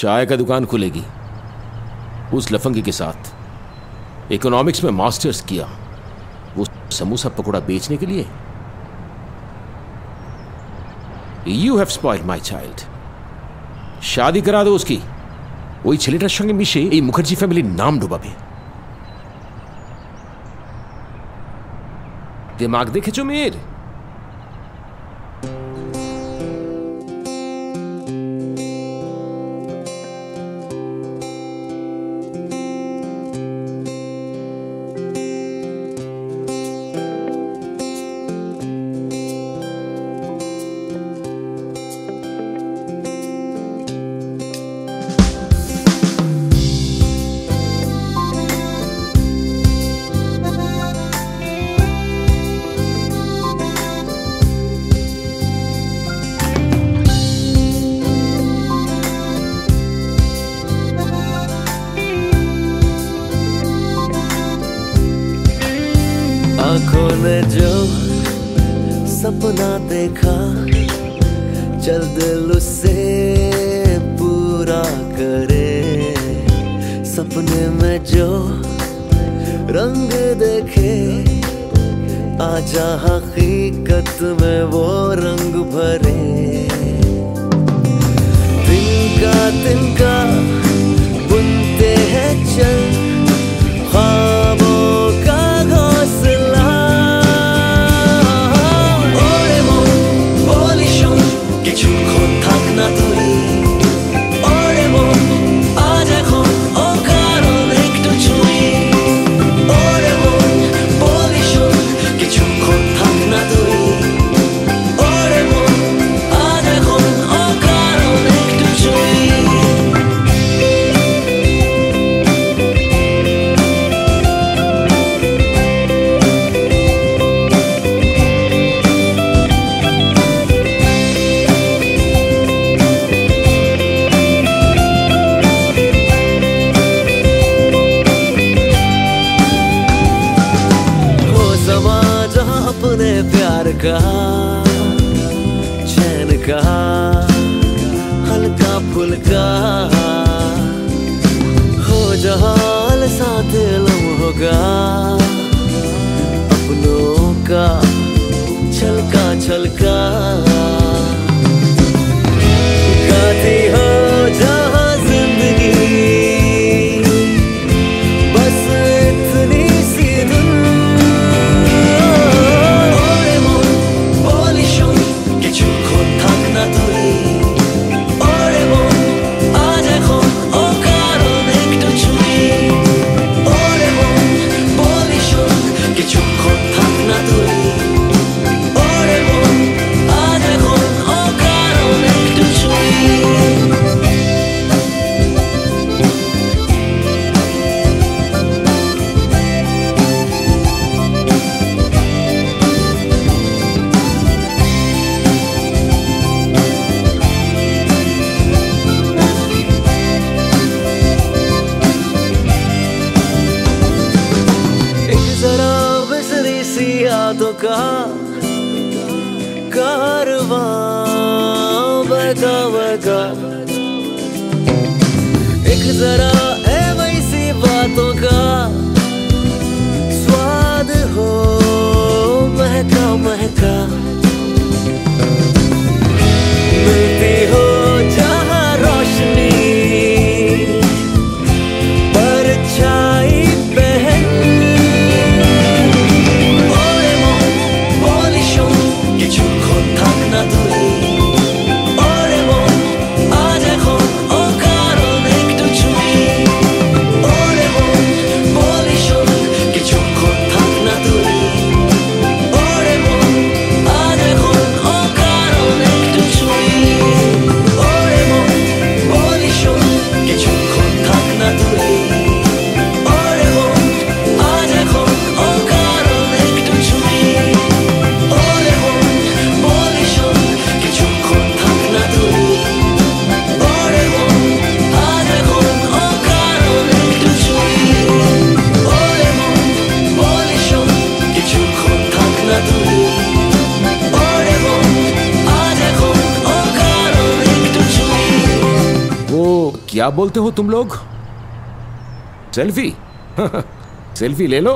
चाय का दुकान खुलेगी उस लफंगी के साथ इकोनॉमिक्स में मास्टर्स किया वो समोसा पकौड़ा बेचने के लिए you have spoiled my child शादी करा दो उसकी ওই ছেলেটার সঙ্গে মিশে এই মুখার্জি ফ্যামিলির নাম ডোবাবে দিমাগ দেখেছো মেয়ের ने जो सपना देखा, चल दिल उससे पूरा करे। सपने में जो रंग देखे, आजा हकीकत में वो रंग भरे। तिनका तिनका बुनते हैं चल का चैन का हल्का फुल्का। हो जहाल साथ लम होगा अपनों का का कारवां बगा बगा। एक जरा है वैसी बातों का स्वाद हो महका महका। I'm not. क्या बोलते हो तुम लोग? सेल्फी सेल्फी ले लो।